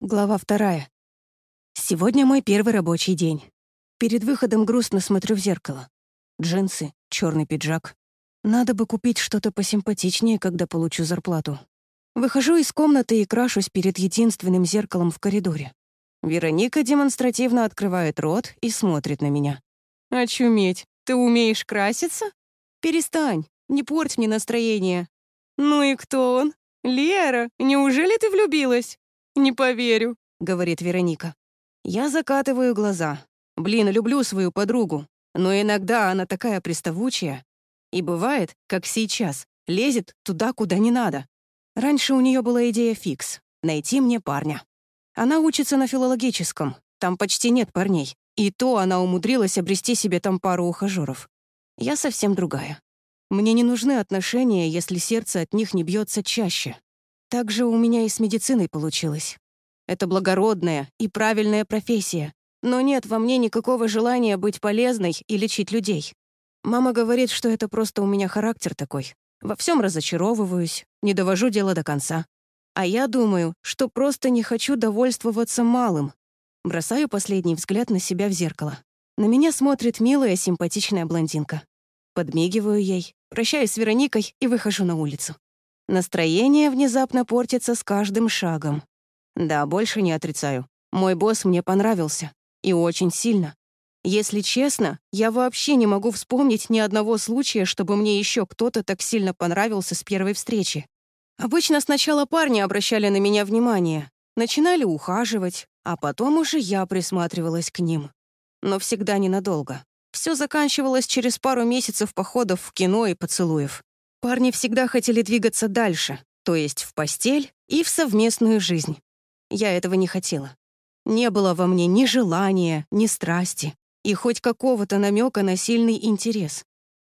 Глава вторая. Сегодня мой первый рабочий день. Перед выходом грустно смотрю в зеркало. Джинсы, черный пиджак. Надо бы купить что-то посимпатичнее, когда получу зарплату. Выхожу из комнаты и крашусь перед единственным зеркалом в коридоре. Вероника демонстративно открывает рот и смотрит на меня. «Очуметь, ты умеешь краситься? Перестань, не порть мне настроение». «Ну и кто он? Лера, неужели ты влюбилась?» «Не поверю», — говорит Вероника. Я закатываю глаза. Блин, люблю свою подругу, но иногда она такая приставучая. И бывает, как сейчас, лезет туда, куда не надо. Раньше у нее была идея фикс — найти мне парня. Она учится на филологическом, там почти нет парней. И то она умудрилась обрести себе там пару ухажеров. Я совсем другая. Мне не нужны отношения, если сердце от них не бьется чаще. Так же у меня и с медициной получилось. Это благородная и правильная профессия, но нет во мне никакого желания быть полезной и лечить людей. Мама говорит, что это просто у меня характер такой. Во всем разочаровываюсь, не довожу дело до конца. А я думаю, что просто не хочу довольствоваться малым. Бросаю последний взгляд на себя в зеркало. На меня смотрит милая, симпатичная блондинка. Подмигиваю ей, прощаюсь с Вероникой и выхожу на улицу. Настроение внезапно портится с каждым шагом. Да, больше не отрицаю. Мой босс мне понравился. И очень сильно. Если честно, я вообще не могу вспомнить ни одного случая, чтобы мне еще кто-то так сильно понравился с первой встречи. Обычно сначала парни обращали на меня внимание, начинали ухаживать, а потом уже я присматривалась к ним. Но всегда ненадолго. Все заканчивалось через пару месяцев походов в кино и поцелуев. Парни всегда хотели двигаться дальше, то есть в постель и в совместную жизнь. Я этого не хотела. Не было во мне ни желания, ни страсти, и хоть какого-то намека на сильный интерес.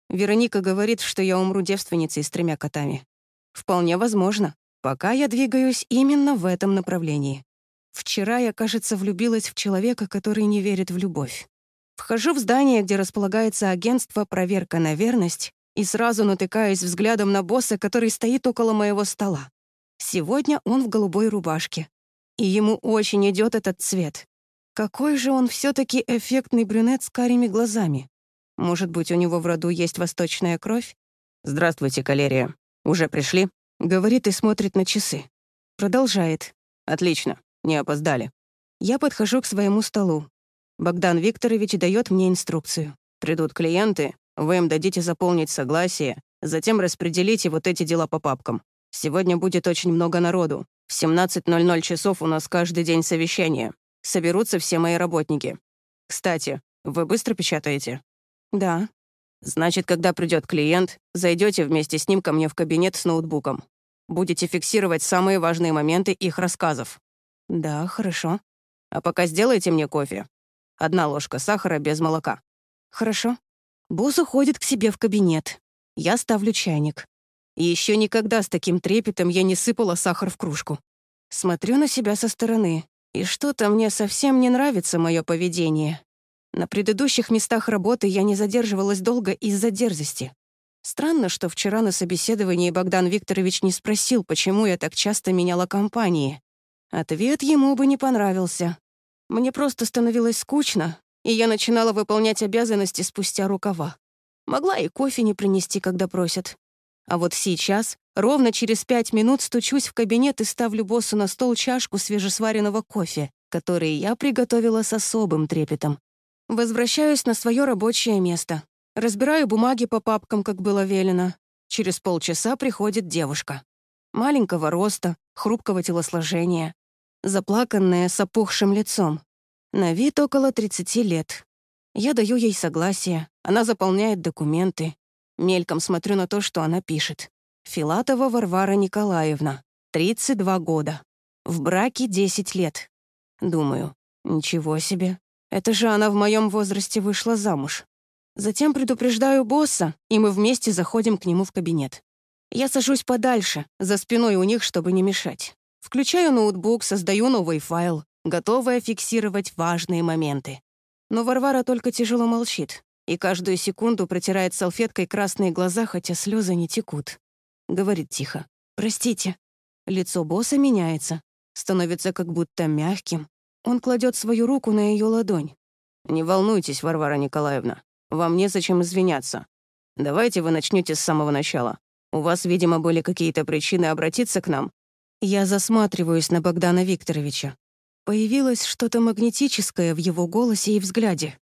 Вероника говорит, что я умру девственницей с тремя котами. Вполне возможно, пока я двигаюсь именно в этом направлении. Вчера я, кажется, влюбилась в человека, который не верит в любовь. Вхожу в здание, где располагается агентство «Проверка на верность», и сразу натыкаюсь взглядом на босса, который стоит около моего стола. Сегодня он в голубой рубашке. И ему очень идет этот цвет. Какой же он все таки эффектный брюнет с карими глазами. Может быть, у него в роду есть восточная кровь? «Здравствуйте, Калерия. Уже пришли?» Говорит и смотрит на часы. Продолжает. «Отлично. Не опоздали». Я подхожу к своему столу. Богдан Викторович дает мне инструкцию. Придут клиенты, вы им дадите заполнить согласие, затем распределите вот эти дела по папкам. Сегодня будет очень много народу. В 17.00 часов у нас каждый день совещание. Соберутся все мои работники. Кстати, вы быстро печатаете? Да. Значит, когда придет клиент, зайдете вместе с ним ко мне в кабинет с ноутбуком. Будете фиксировать самые важные моменты их рассказов. Да, хорошо. А пока сделайте мне кофе. Одна ложка сахара без молока. Хорошо. Босс уходит к себе в кабинет. Я ставлю чайник. Еще никогда с таким трепетом я не сыпала сахар в кружку. Смотрю на себя со стороны, и что-то мне совсем не нравится мое поведение. На предыдущих местах работы я не задерживалась долго из-за дерзости. Странно, что вчера на собеседовании Богдан Викторович не спросил, почему я так часто меняла компании. Ответ ему бы не понравился. Мне просто становилось скучно, и я начинала выполнять обязанности спустя рукава. Могла и кофе не принести, когда просят. А вот сейчас, ровно через пять минут, стучусь в кабинет и ставлю боссу на стол чашку свежесваренного кофе, который я приготовила с особым трепетом. Возвращаюсь на свое рабочее место. Разбираю бумаги по папкам, как было велено. Через полчаса приходит девушка. Маленького роста, хрупкого телосложения. Заплаканная, с опухшим лицом. На вид около 30 лет. Я даю ей согласие, она заполняет документы. Мельком смотрю на то, что она пишет. Филатова Варвара Николаевна, 32 года. В браке 10 лет. Думаю, ничего себе. Это же она в моем возрасте вышла замуж. Затем предупреждаю босса, и мы вместе заходим к нему в кабинет. Я сажусь подальше, за спиной у них, чтобы не мешать. Включаю ноутбук, создаю новый файл, готовая фиксировать важные моменты. Но Варвара только тяжело молчит и каждую секунду протирает салфеткой красные глаза, хотя слезы не текут. Говорит тихо. «Простите». Лицо босса меняется. становится как будто мягким. Он кладет свою руку на ее ладонь. «Не волнуйтесь, Варвара Николаевна. Вам незачем извиняться. Давайте вы начнете с самого начала. У вас, видимо, были какие-то причины обратиться к нам». Я засматриваюсь на Богдана Викторовича. Появилось что-то магнетическое в его голосе и взгляде.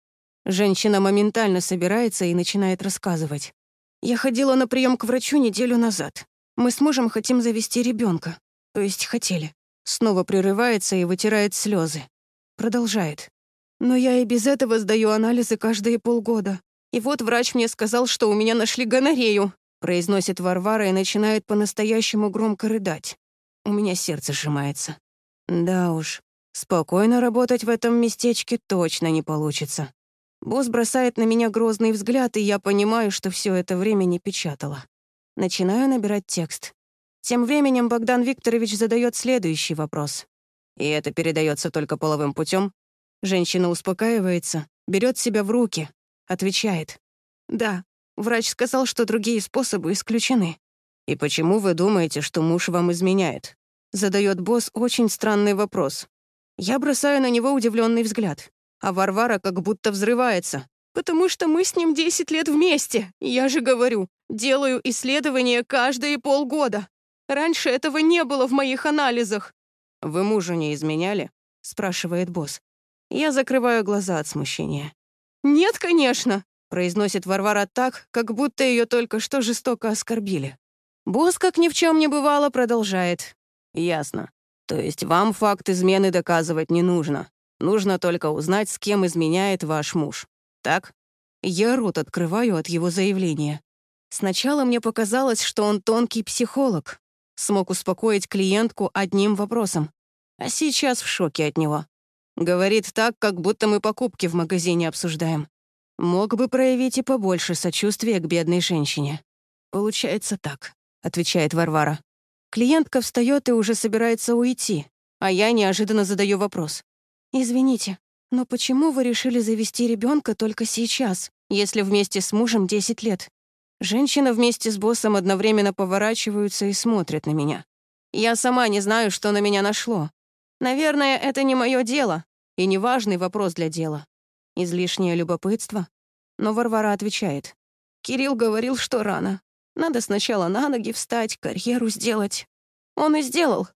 Женщина моментально собирается и начинает рассказывать. «Я ходила на прием к врачу неделю назад. Мы с мужем хотим завести ребенка. То есть хотели. Снова прерывается и вытирает слезы. Продолжает. Но я и без этого сдаю анализы каждые полгода. И вот врач мне сказал, что у меня нашли гонорею, произносит Варвара и начинает по-настоящему громко рыдать. У меня сердце сжимается. Да уж, спокойно работать в этом местечке точно не получится. Босс бросает на меня грозный взгляд, и я понимаю, что все это время не печатала. Начинаю набирать текст. Тем временем Богдан Викторович задает следующий вопрос. «И это передается только половым путем? Женщина успокаивается, берет себя в руки, отвечает. «Да, врач сказал, что другие способы исключены». «И почему вы думаете, что муж вам изменяет?» Задает босс очень странный вопрос. Я бросаю на него удивленный взгляд, а Варвара как будто взрывается. «Потому что мы с ним 10 лет вместе. Я же говорю, делаю исследования каждые полгода. Раньше этого не было в моих анализах». «Вы мужу не изменяли?» — спрашивает босс. Я закрываю глаза от смущения. «Нет, конечно», — произносит Варвара так, как будто ее только что жестоко оскорбили. Босс, как ни в чем не бывало, продолжает. «Ясно. То есть вам факт измены доказывать не нужно. Нужно только узнать, с кем изменяет ваш муж. Так?» Я рот открываю от его заявления. Сначала мне показалось, что он тонкий психолог, смог успокоить клиентку одним вопросом. А сейчас в шоке от него. Говорит так, как будто мы покупки в магазине обсуждаем. Мог бы проявить и побольше сочувствия к бедной женщине. «Получается так», — отвечает Варвара. Клиентка встает и уже собирается уйти, а я неожиданно задаю вопрос. «Извините, но почему вы решили завести ребенка только сейчас, если вместе с мужем 10 лет?» Женщина вместе с боссом одновременно поворачиваются и смотрят на меня. Я сама не знаю, что на меня нашло. Наверное, это не мое дело и не важный вопрос для дела. Излишнее любопытство. Но Варвара отвечает. Кирилл говорил, что рано. Надо сначала на ноги встать, карьеру сделать. Он и сделал.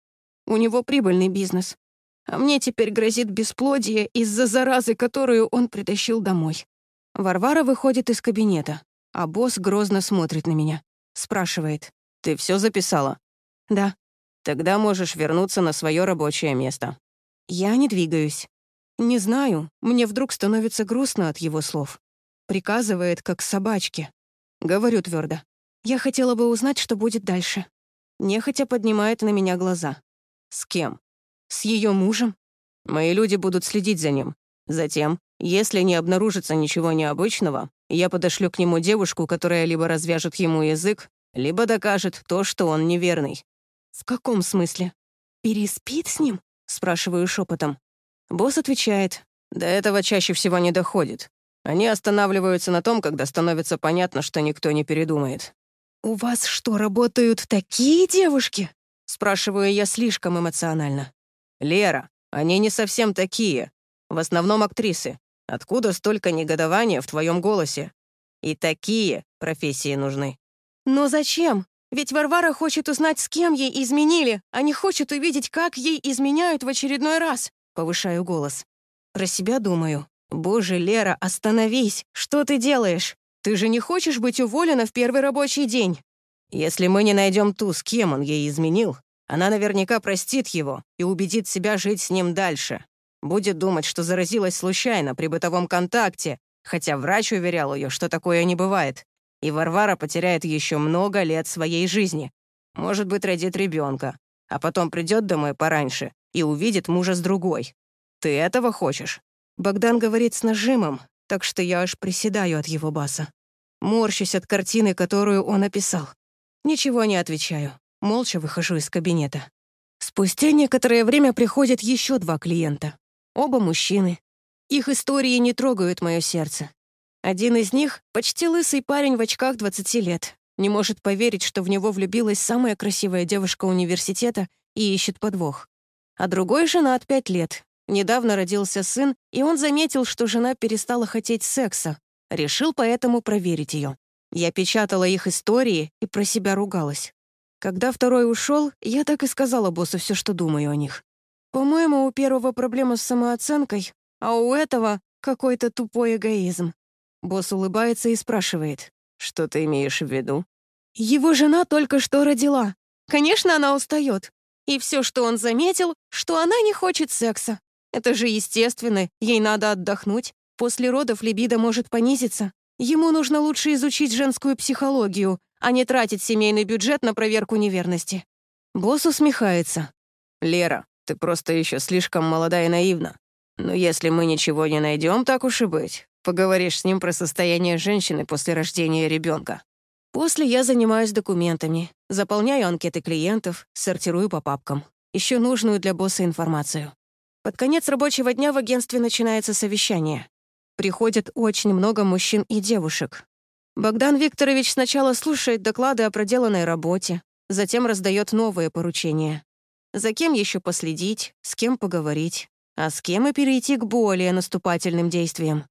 У него прибыльный бизнес. А мне теперь грозит бесплодие из-за заразы, которую он притащил домой. Варвара выходит из кабинета. А босс грозно смотрит на меня. Спрашивает. «Ты все записала?» «Да». «Тогда можешь вернуться на свое рабочее место». Я не двигаюсь. Не знаю, мне вдруг становится грустно от его слов. Приказывает, как собачке. Говорю твердо. Я хотела бы узнать, что будет дальше. Нехотя поднимает на меня глаза. С кем? С ее мужем. Мои люди будут следить за ним. Затем, если не обнаружится ничего необычного, я подошлю к нему девушку, которая либо развяжет ему язык, либо докажет то, что он неверный». «В каком смысле? Переспит с ним?» — спрашиваю шепотом. Босс отвечает. «До этого чаще всего не доходит. Они останавливаются на том, когда становится понятно, что никто не передумает». «У вас что, работают такие девушки?» — спрашиваю я слишком эмоционально. «Лера, они не совсем такие. В основном актрисы. Откуда столько негодования в твоем голосе? И такие профессии нужны. Но зачем? Ведь Варвара хочет узнать, с кем ей изменили, а не хочет увидеть, как ей изменяют в очередной раз. Повышаю голос. Про себя думаю. «Боже, Лера, остановись! Что ты делаешь? Ты же не хочешь быть уволена в первый рабочий день?» «Если мы не найдем ту, с кем он ей изменил, она наверняка простит его и убедит себя жить с ним дальше. Будет думать, что заразилась случайно при бытовом контакте, хотя врач уверял ее, что такое не бывает. И Варвара потеряет еще много лет своей жизни. Может быть, родит ребенка, а потом придет домой пораньше и увидит мужа с другой. Ты этого хочешь?» Богдан говорит с нажимом, так что я аж приседаю от его баса. Морщусь от картины, которую он описал. Ничего не отвечаю. Молча выхожу из кабинета. Спустя некоторое время приходят еще два клиента. Оба мужчины. Их истории не трогают мое сердце. Один из них — почти лысый парень в очках 20 лет. Не может поверить, что в него влюбилась самая красивая девушка университета и ищет подвох. а другой женат пять лет. Недавно родился сын, и он заметил, что жена перестала хотеть секса. Решил поэтому проверить ее. Я печатала их истории и про себя ругалась. Когда второй ушел, я так и сказала боссу все, что думаю о них. По-моему, у первого проблема с самооценкой, а у этого какой-то тупой эгоизм. Босс улыбается и спрашивает. «Что ты имеешь в виду?» Его жена только что родила. Конечно, она устает. И все, что он заметил, что она не хочет секса. Это же естественно, ей надо отдохнуть. После родов либидо может понизиться. Ему нужно лучше изучить женскую психологию, а не тратить семейный бюджет на проверку неверности. Босс усмехается. «Лера, ты просто еще слишком молода и наивна. Но если мы ничего не найдем, так уж и быть. Поговоришь с ним про состояние женщины после рождения ребенка. После я занимаюсь документами, заполняю анкеты клиентов, сортирую по папкам. Ищу нужную для босса информацию. Под конец рабочего дня в агентстве начинается совещание. Приходит очень много мужчин и девушек. Богдан Викторович сначала слушает доклады о проделанной работе, затем раздает новые поручения. За кем еще последить, с кем поговорить, а с кем и перейти к более наступательным действиям.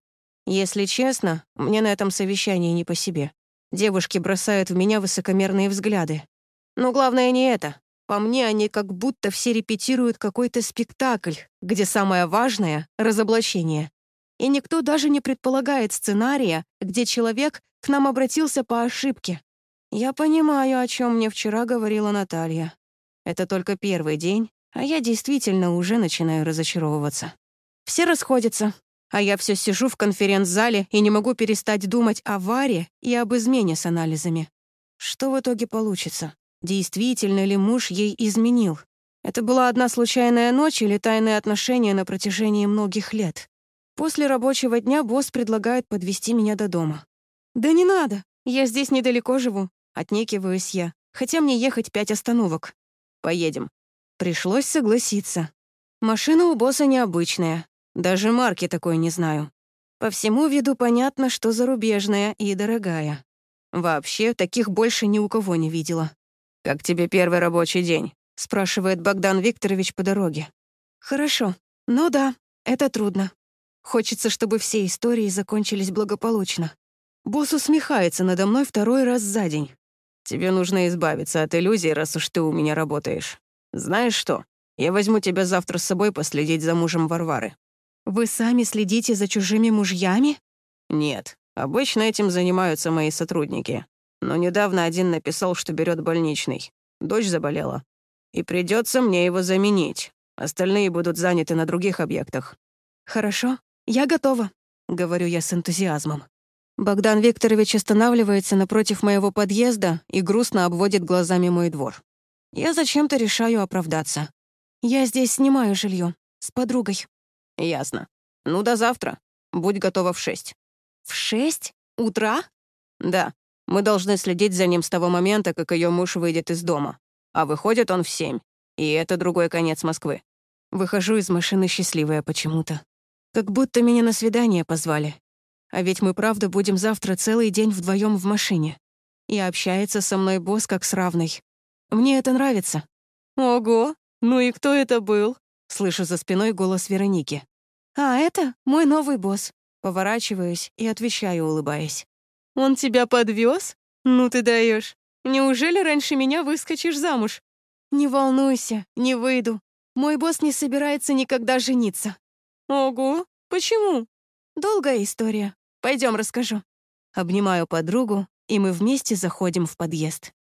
Если честно, мне на этом совещании не по себе. Девушки бросают в меня высокомерные взгляды. Но главное не это. По мне, они как будто все репетируют какой-то спектакль, где самое важное — разоблачение. И никто даже не предполагает сценария, где человек к нам обратился по ошибке. Я понимаю, о чем мне вчера говорила Наталья. Это только первый день, а я действительно уже начинаю разочаровываться. Все расходятся, а я все сижу в конференц-зале и не могу перестать думать о Варе и об измене с анализами. Что в итоге получится? Действительно ли муж ей изменил? Это была одна случайная ночь или тайные отношения на протяжении многих лет? После рабочего дня босс предлагает подвести меня до дома. «Да не надо, я здесь недалеко живу», — отнекиваюсь я, хотя мне ехать пять остановок. «Поедем». Пришлось согласиться. Машина у босса необычная, даже марки такой не знаю. По всему виду понятно, что зарубежная и дорогая. Вообще, таких больше ни у кого не видела. «Как тебе первый рабочий день?» — спрашивает Богдан Викторович по дороге. «Хорошо. Ну да, это трудно. Хочется, чтобы все истории закончились благополучно. Босс усмехается надо мной второй раз за день. «Тебе нужно избавиться от иллюзий, раз уж ты у меня работаешь. Знаешь что? Я возьму тебя завтра с собой последить за мужем Варвары. «Вы сами следите за чужими мужьями?» «Нет. Обычно этим занимаются мои сотрудники. Но недавно один написал, что берет больничный. Дочь заболела. И придется мне его заменить. Остальные будут заняты на других объектах». «Хорошо. Я готова», — говорю я с энтузиазмом. Богдан Викторович останавливается напротив моего подъезда и грустно обводит глазами мой двор. Я зачем-то решаю оправдаться. Я здесь снимаю жилье с подругой. «Ясно. Ну, до завтра. Будь готова в шесть». «В шесть? Утра?» «Да. Мы должны следить за ним с того момента, как ее муж выйдет из дома. А выходит он в семь. И это другой конец Москвы». Выхожу из машины счастливая почему-то. Как будто меня на свидание позвали. А ведь мы правда будем завтра целый день вдвоем в машине. И общается со мной босс как с равной. Мне это нравится. Ого, ну и кто это был? Слышу за спиной голос Вероники. «А это мой новый босс». Поворачиваюсь и отвечаю, улыбаясь. «Он тебя подвез? Ну ты даешь. Неужели раньше меня выскочишь замуж?» «Не волнуйся, не выйду. Мой босс не собирается никогда жениться». «Ого, почему?» «Долгая история. Пойдем расскажу». Обнимаю подругу, и мы вместе заходим в подъезд.